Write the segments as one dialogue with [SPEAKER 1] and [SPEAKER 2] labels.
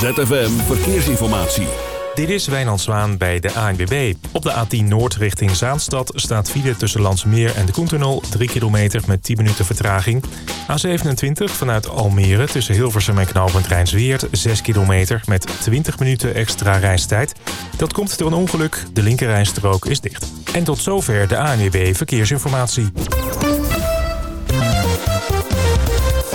[SPEAKER 1] ZFM Verkeersinformatie.
[SPEAKER 2] Dit is Wijnand Zwaan bij de ANWB. Op de A10 Noord richting Zaanstad staat file tussen Landsmeer en de Koentunnel... 3 kilometer met 10 minuten vertraging. A27 vanuit Almere tussen Hilversum en knooppunt Rijnsweert... 6 kilometer met 20 minuten extra reistijd. Dat komt door een ongeluk. De linkerrijstrook is dicht. En tot zover de ANWB Verkeersinformatie.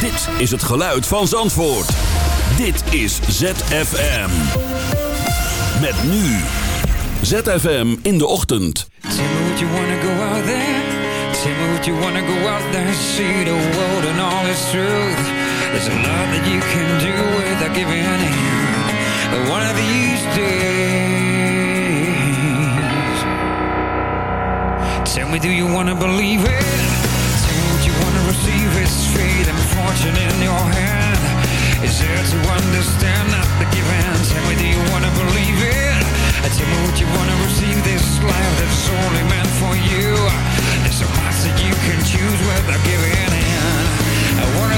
[SPEAKER 1] Dit is het geluid van Zandvoort. Dit is ZFM. Met nu. ZFM in de ochtend.
[SPEAKER 3] Tell me would you wanna go out there? Tell me would you wanna go out there see the world and all its truth? There's a lot that you can do without giving in. But one of these days. Tell me, do you wanna believe it? Tell me, would you wanna receive fate and fortune in your hand? Is there to understand not the given? Tell me, do you wanna believe it? Tell me, would you wanna receive this life that's only meant for you? There's so much that you can choose without giving in. One of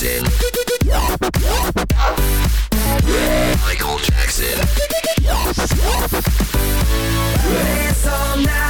[SPEAKER 4] Jackson. Michael Jackson.
[SPEAKER 5] It's all now.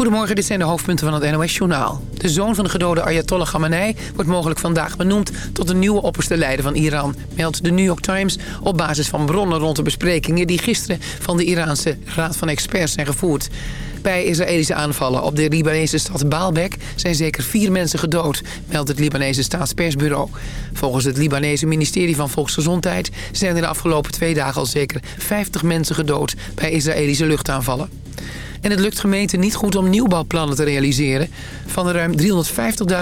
[SPEAKER 6] Goedemorgen, dit zijn de hoofdpunten van het NOS-journaal. De zoon van de gedode Ayatollah Khamenei wordt mogelijk vandaag benoemd... tot de nieuwe opperste leider van Iran, meldt de New York Times... op basis van bronnen rond de besprekingen... die gisteren van de Iraanse Raad van Experts zijn gevoerd. Bij Israëlische aanvallen op de Libanese stad Baalbek... zijn zeker vier mensen gedood, meldt het Libanese staatspersbureau. Volgens het Libanese ministerie van Volksgezondheid... zijn er de afgelopen twee dagen al zeker 50 mensen gedood... bij Israëlische luchtaanvallen. En het lukt gemeenten niet goed om nieuwbouwplannen te realiseren. Van de ruim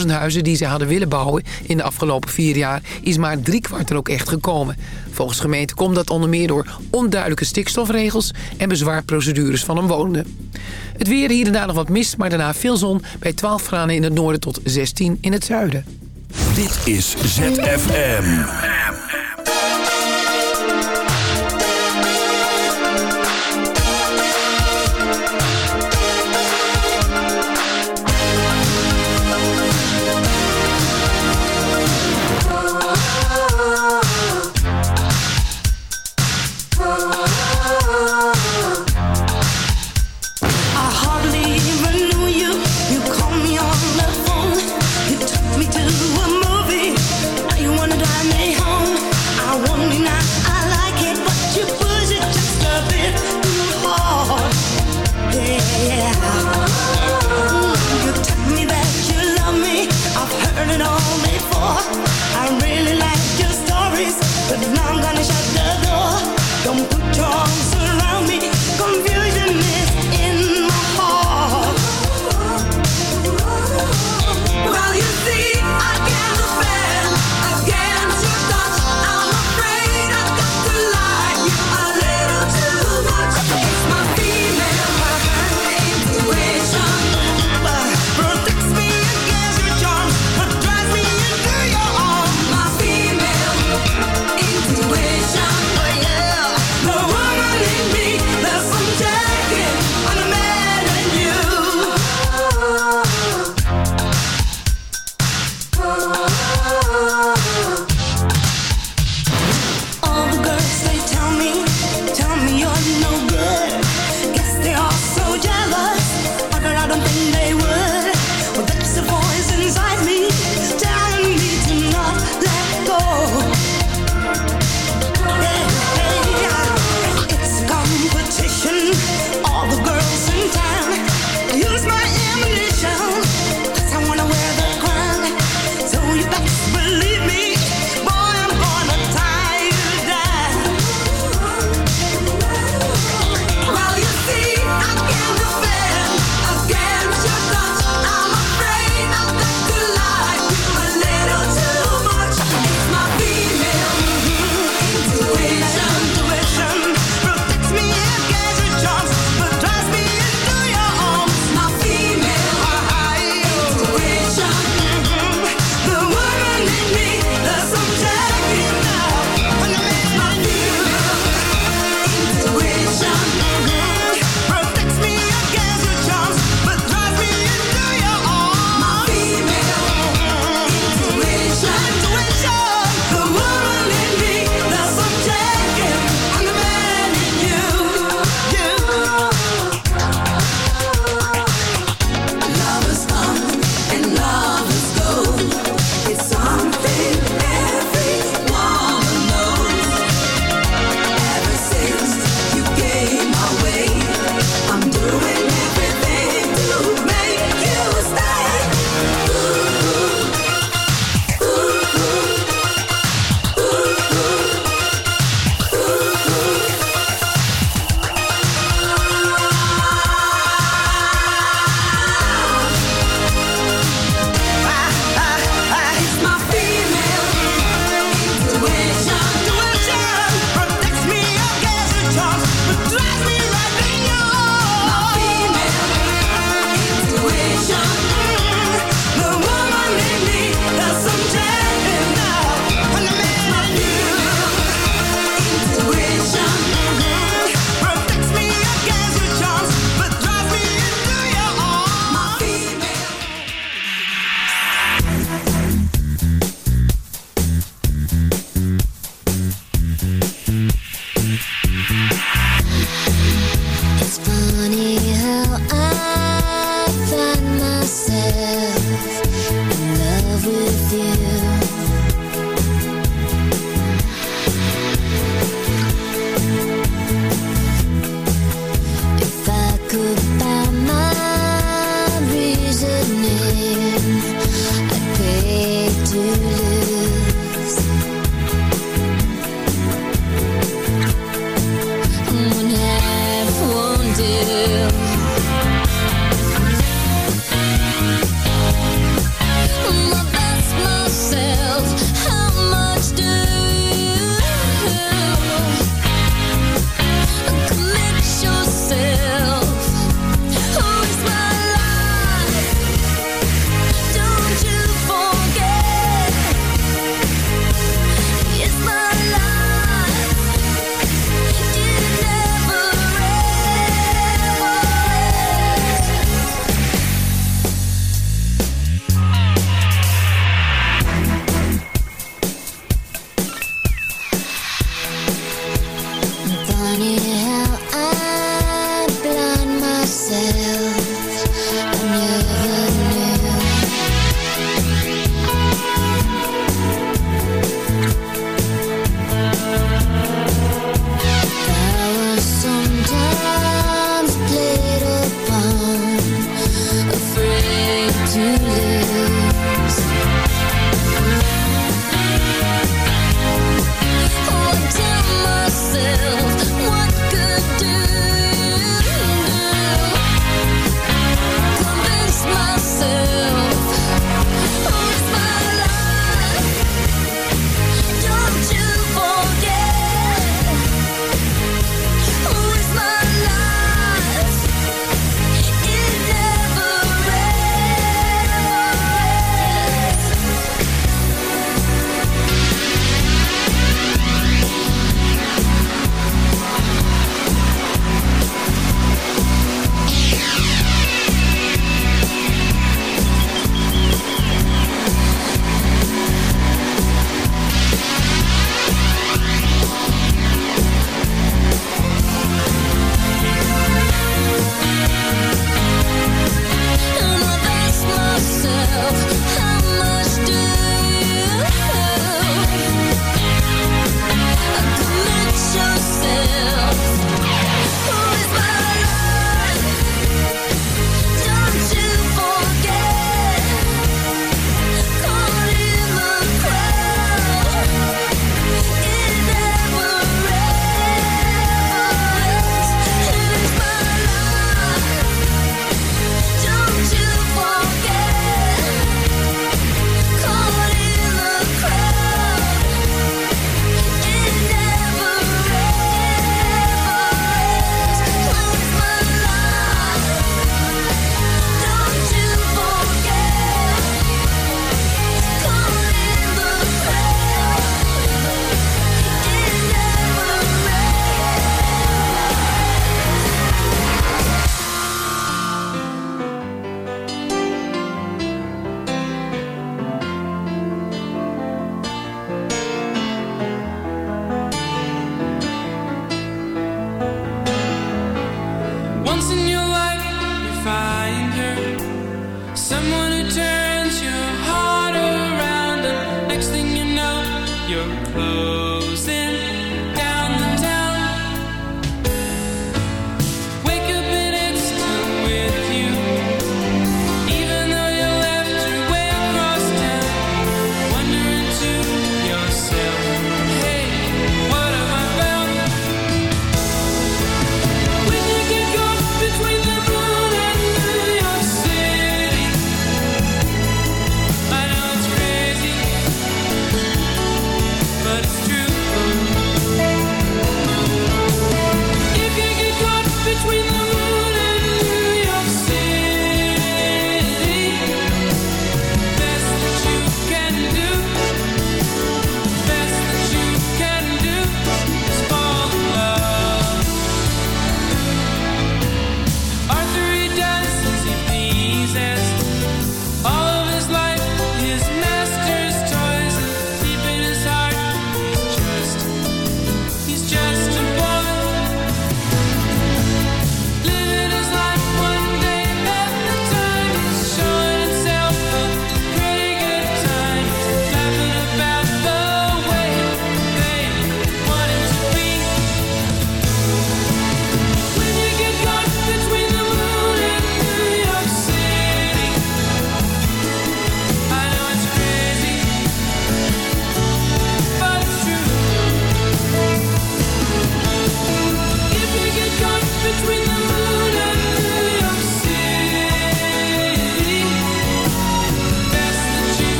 [SPEAKER 6] 350.000 huizen die ze hadden willen bouwen in de afgelopen vier jaar... is maar driekwart er ook echt gekomen. Volgens gemeenten komt dat onder meer door onduidelijke stikstofregels... en bezwaarprocedures van omwonenden. Het weer hier en daar nog wat mist, maar daarna veel zon... bij 12 graden in het noorden tot 16 in het zuiden.
[SPEAKER 1] Dit is ZFM.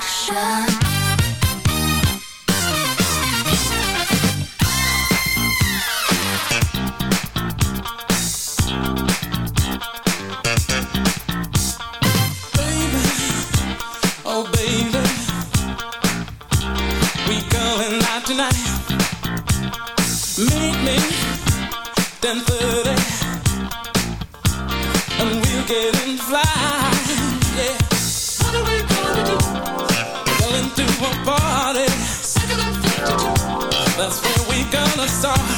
[SPEAKER 7] fashion. Oh,
[SPEAKER 8] tonight, meet me ten thirty.
[SPEAKER 9] saw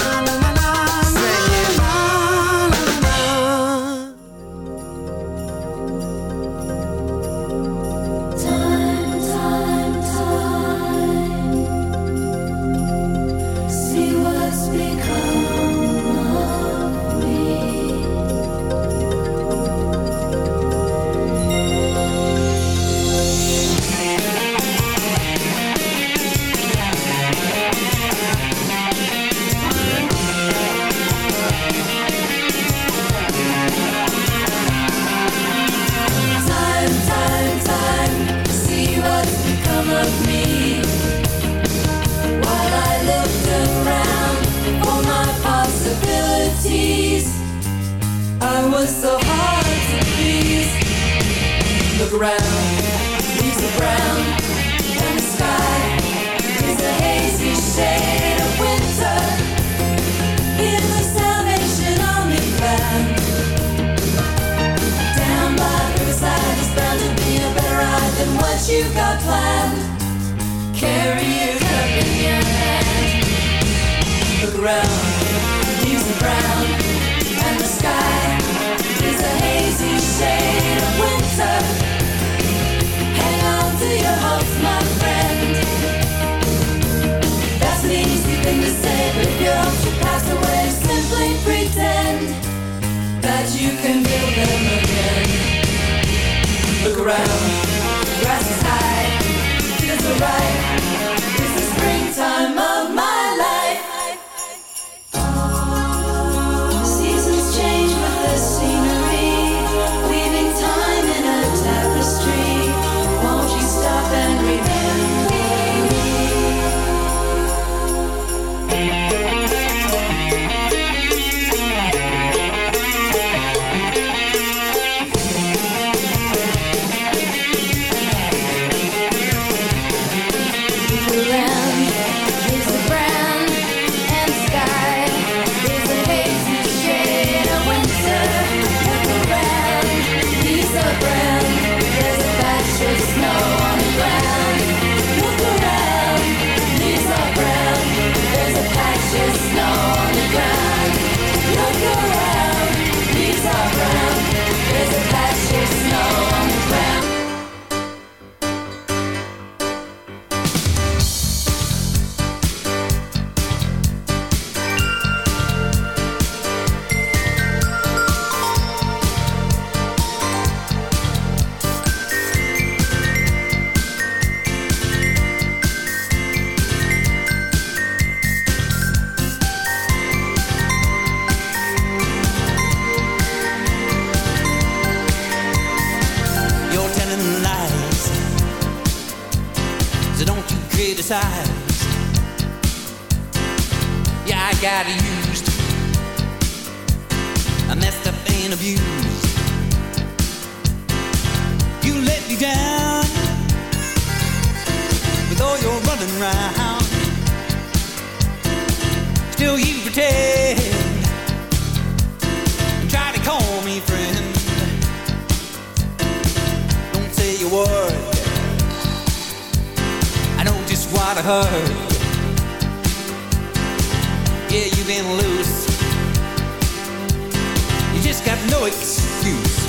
[SPEAKER 10] just got no excuse.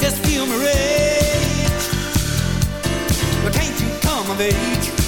[SPEAKER 10] Just feel my rage. But can't you come of age?